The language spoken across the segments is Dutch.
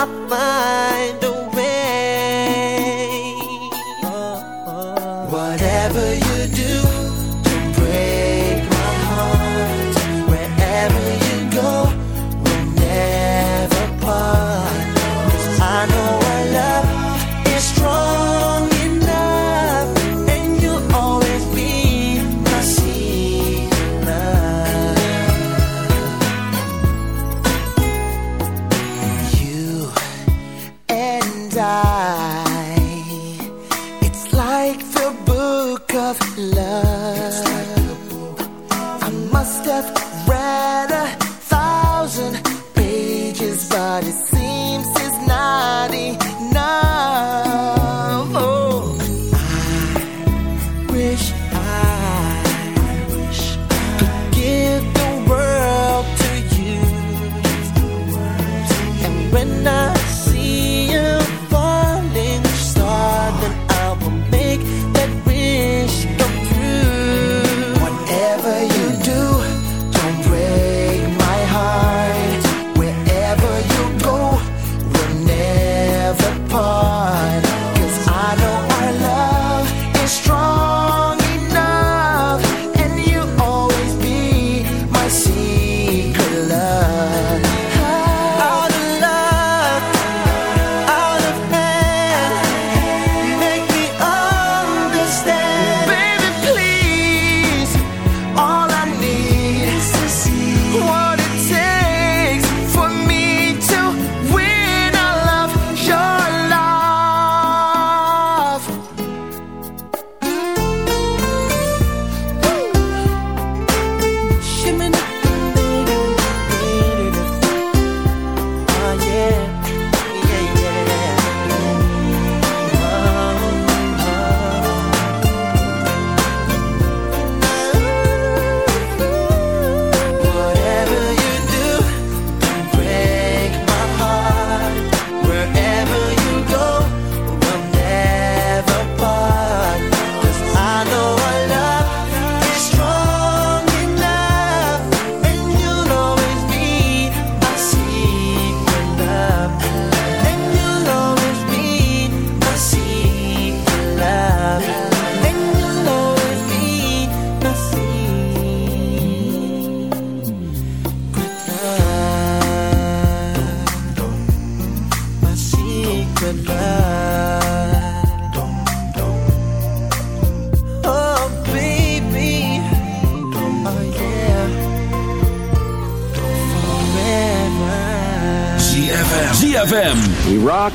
up my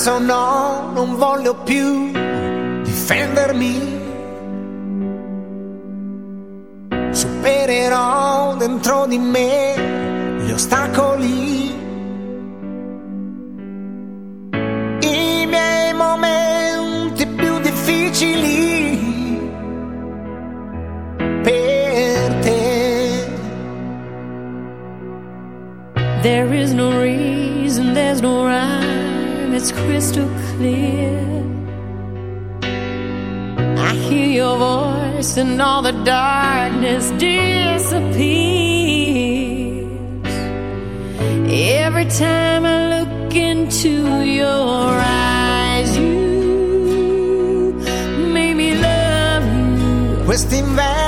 Adesso no, non voglio più difendermi. Supererò dentro di me gli ostacoli. It's crystal clear. I hear your voice and all the darkness disappears. Every time I look into your eyes, you make me love you. Quest'inverno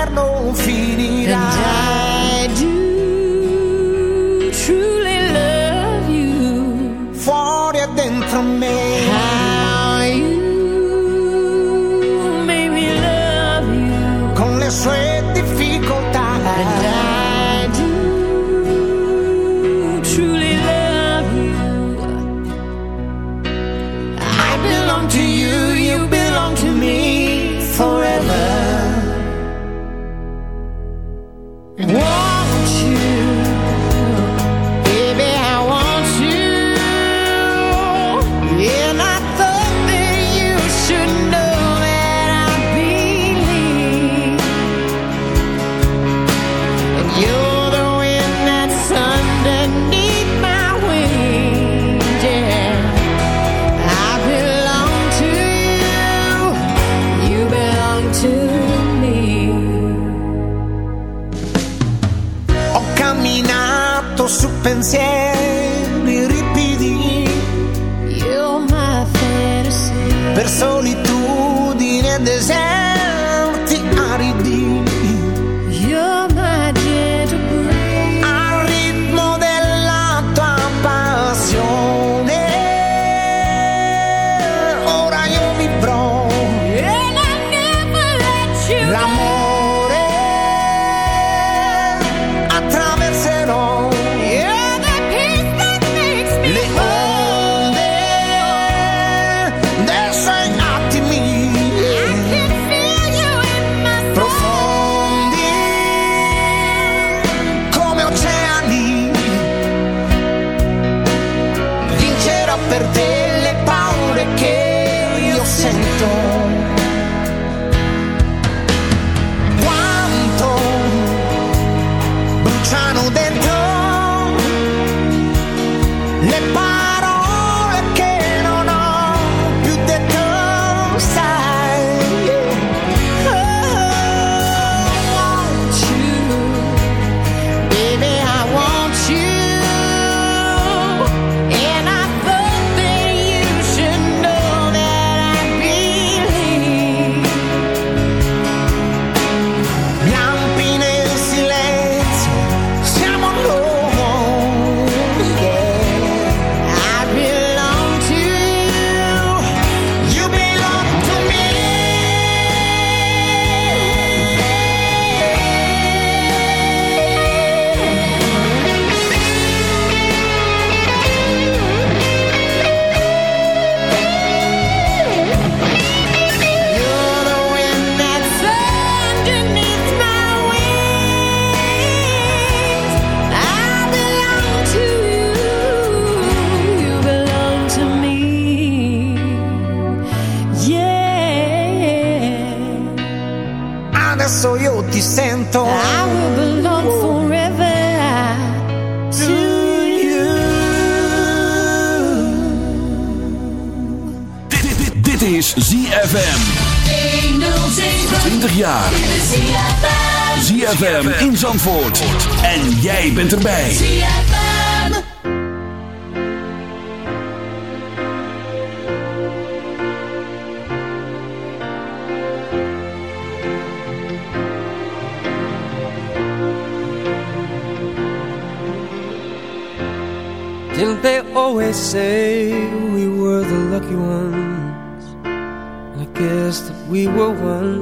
giorni ripidi. Io my fantasy. Per solitudine e deserto ZFM in Zandvoort. En jij bent erbij. ZFM. Didn't they always say we were the lucky ones? I guess that we were one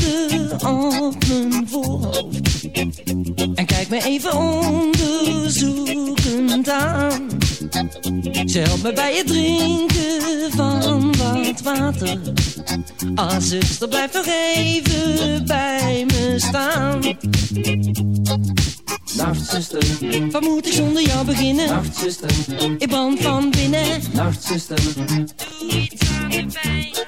op mijn voorhoofd En kijkt me even onderzoekend aan. Ze helpt me bij het drinken van wat water. Ah zuster blijf nog even bij me staan. Nacht zuster, Wat moet ik zonder jou beginnen? nacht zuster, Ik brand van binnen. nacht zuster, nacht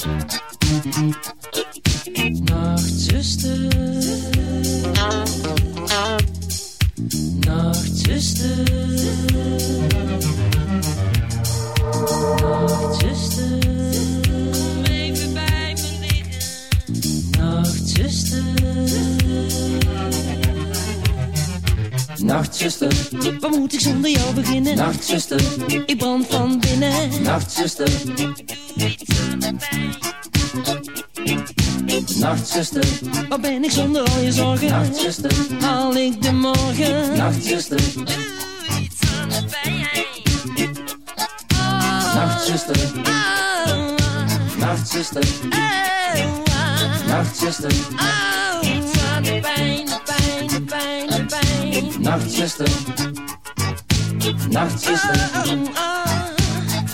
Nacht zuster, Wat moet ik zonder jou beginnen? nacht zuster, Ik brand van binnen. nacht zuster, nacht zuster, Wat ben ik zonder al je zorgen? nacht zuster, Haal ik de morgen? nacht zuster, nacht zuster, nacht zuster, nacht zuster, De pijn, de pijn, de pijn, de pijn. nacht zuster, nacht zuster,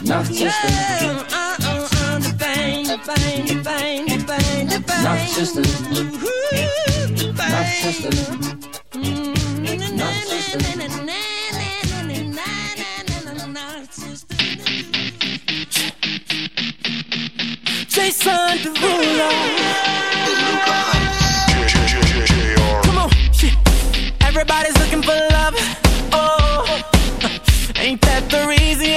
nacht zuster, De pijn, de pijn, de pijn, de pijn, de pijn. nacht zuster, nacht zuster, nacht zuster. Jason Derulo. Everybody's looking for love. Oh, ain't that the reason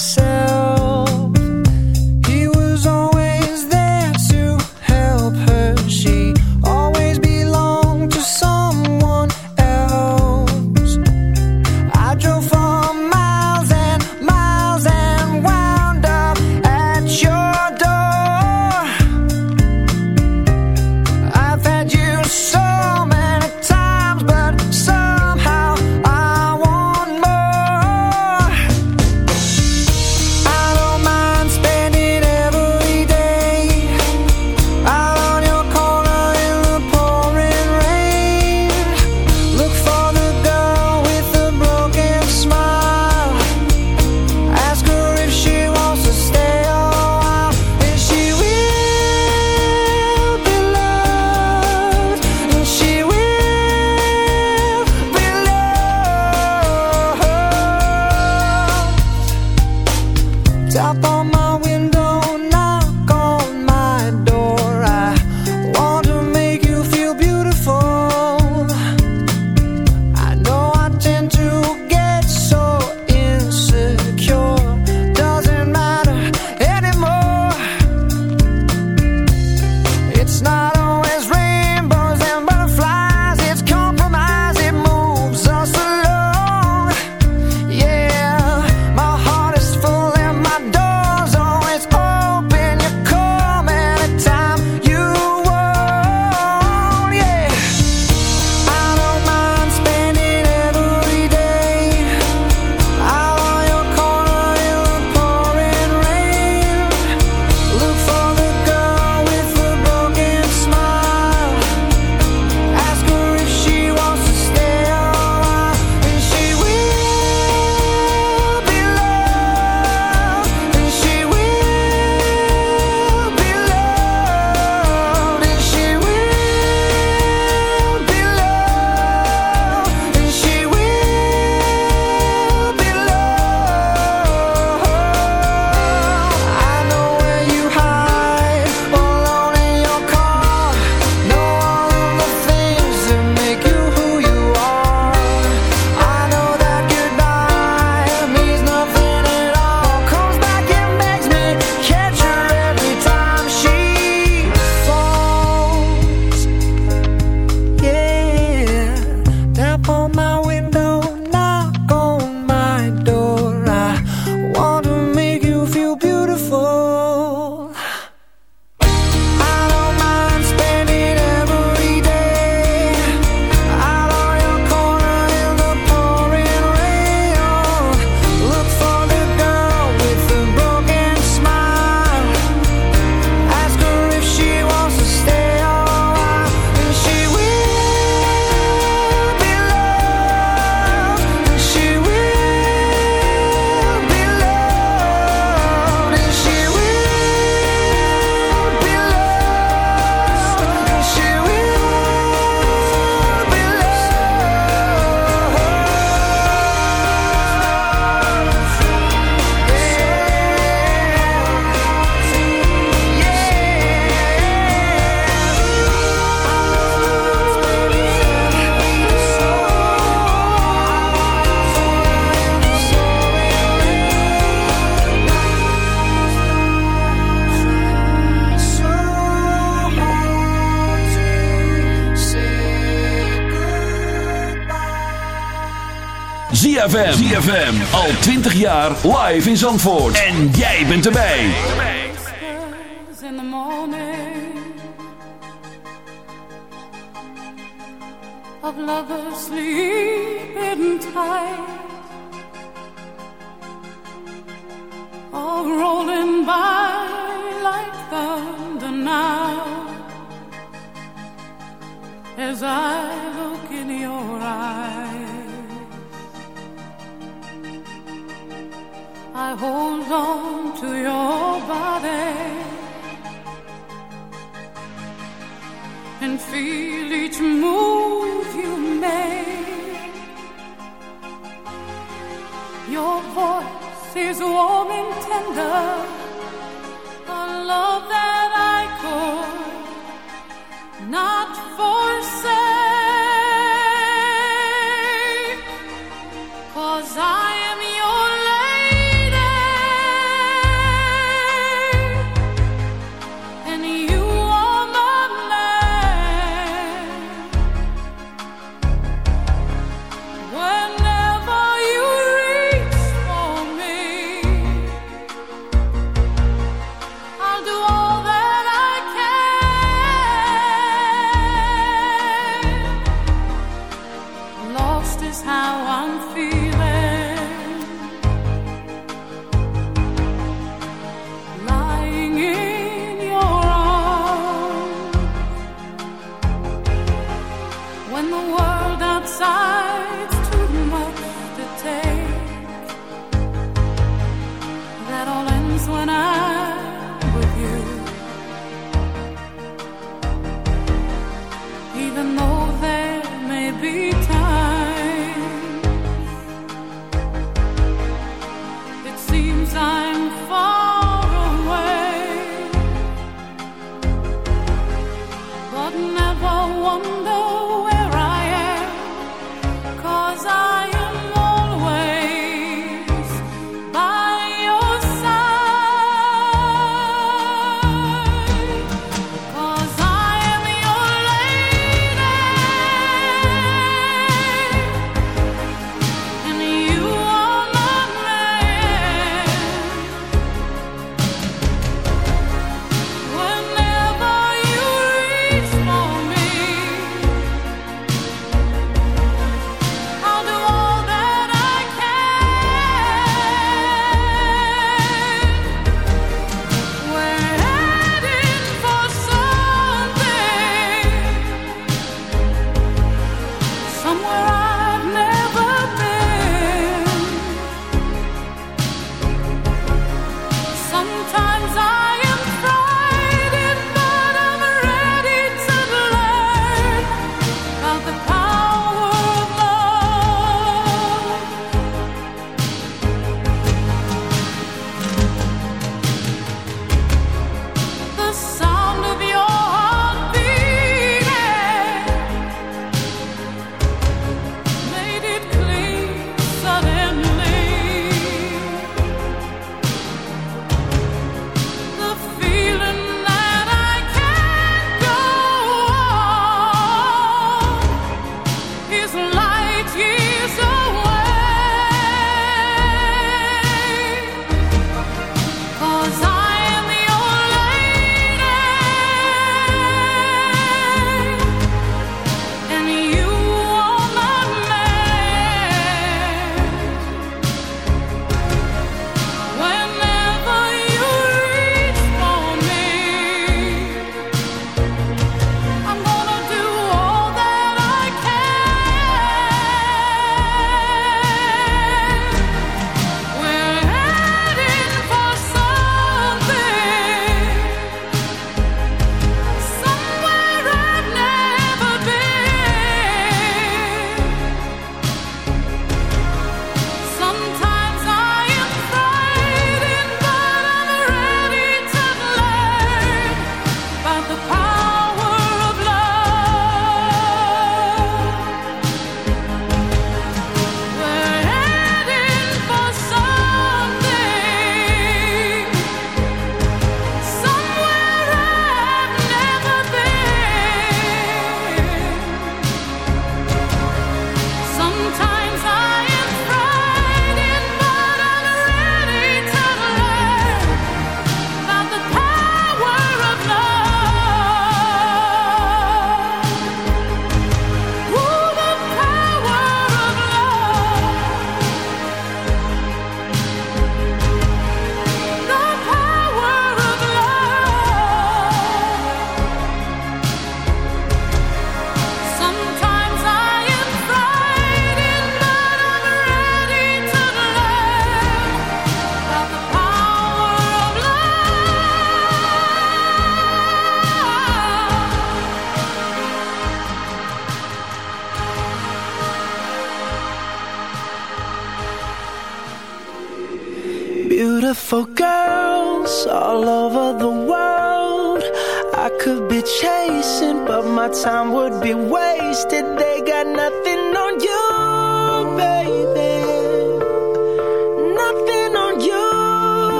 say ZFM. ZFM. Al 20 jaar live in Zandvoort. En jij bent erbij. In the morning Of lovers sleeping tight All rolling by like thunder now As I look in your eyes I hold on to your body and feel each move you make. Your voice is warm and tender, a love that I could not forsake. Cause I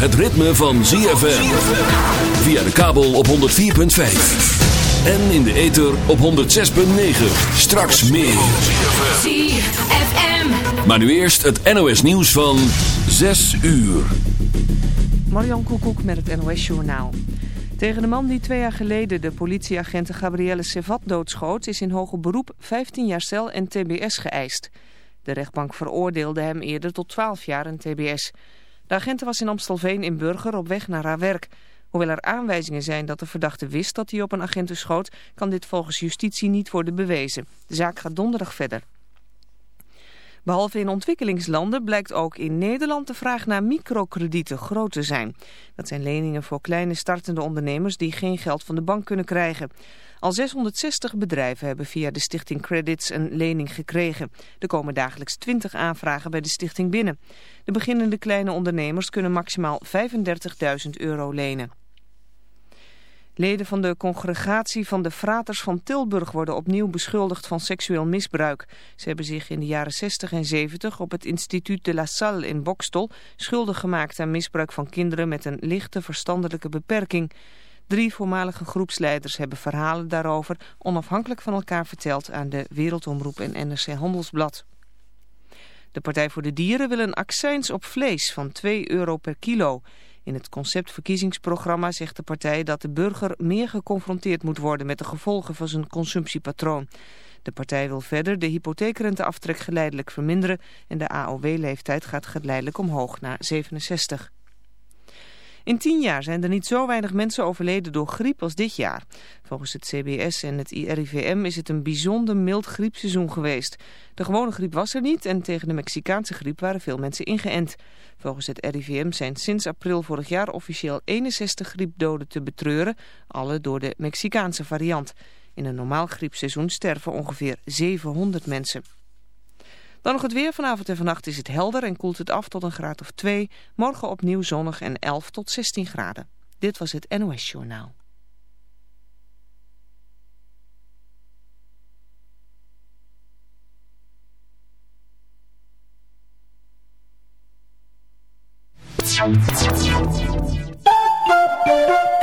Het ritme van ZFM. Via de kabel op 104.5. En in de ether op 106.9. Straks meer. ZFM. Maar nu eerst het NOS nieuws van 6 uur. Marion Koekoek met het NOS Journaal. Tegen de man die twee jaar geleden de politieagenten Gabrielle Sevat doodschoot... is in hoger beroep 15 jaar cel en tbs geëist. De rechtbank veroordeelde hem eerder tot 12 jaar en tbs. De agenten was in Amstelveen in Burger op weg naar haar werk. Hoewel er aanwijzingen zijn dat de verdachte wist dat hij op een agenten schoot... kan dit volgens justitie niet worden bewezen. De zaak gaat donderdag verder. Behalve in ontwikkelingslanden blijkt ook in Nederland de vraag naar microkredieten groot te zijn. Dat zijn leningen voor kleine startende ondernemers die geen geld van de bank kunnen krijgen. Al 660 bedrijven hebben via de stichting Credits een lening gekregen. Er komen dagelijks 20 aanvragen bij de stichting binnen. De beginnende kleine ondernemers kunnen maximaal 35.000 euro lenen. Leden van de congregatie van de Fraters van Tilburg worden opnieuw beschuldigd van seksueel misbruik. Ze hebben zich in de jaren 60 en 70 op het instituut de La Salle in Bokstel schuldig gemaakt aan misbruik van kinderen met een lichte verstandelijke beperking. Drie voormalige groepsleiders hebben verhalen daarover onafhankelijk van elkaar verteld aan de Wereldomroep en NRC Handelsblad. De Partij voor de Dieren wil een accijns op vlees van 2 euro per kilo. In het conceptverkiezingsprogramma zegt de partij dat de burger meer geconfronteerd moet worden met de gevolgen van zijn consumptiepatroon. De partij wil verder de hypotheekrenteaftrek geleidelijk verminderen en de AOW-leeftijd gaat geleidelijk omhoog naar 67. In tien jaar zijn er niet zo weinig mensen overleden door griep als dit jaar. Volgens het CBS en het RIVM is het een bijzonder mild griepseizoen geweest. De gewone griep was er niet en tegen de Mexicaanse griep waren veel mensen ingeënt. Volgens het RIVM zijn sinds april vorig jaar officieel 61 griepdoden te betreuren, alle door de Mexicaanse variant. In een normaal griepseizoen sterven ongeveer 700 mensen. Dan nog het weer. Vanavond en vannacht is het helder en koelt het af tot een graad of 2. Morgen opnieuw zonnig en 11 tot 16 graden. Dit was het NOS Journaal.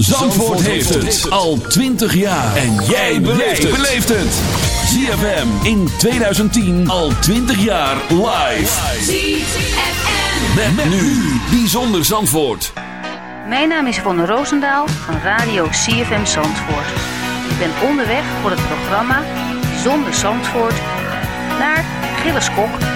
Zandvoort heeft het al 20 jaar. En jij beleeft het. ZFM in 2010 al 20 jaar live. ZFM. Met, met nu bijzonder Zandvoort. Mijn naam is Yvonne Roosendaal van Radio CFM Zandvoort. Ik ben onderweg voor het programma Zonder Zandvoort naar Gilles Kok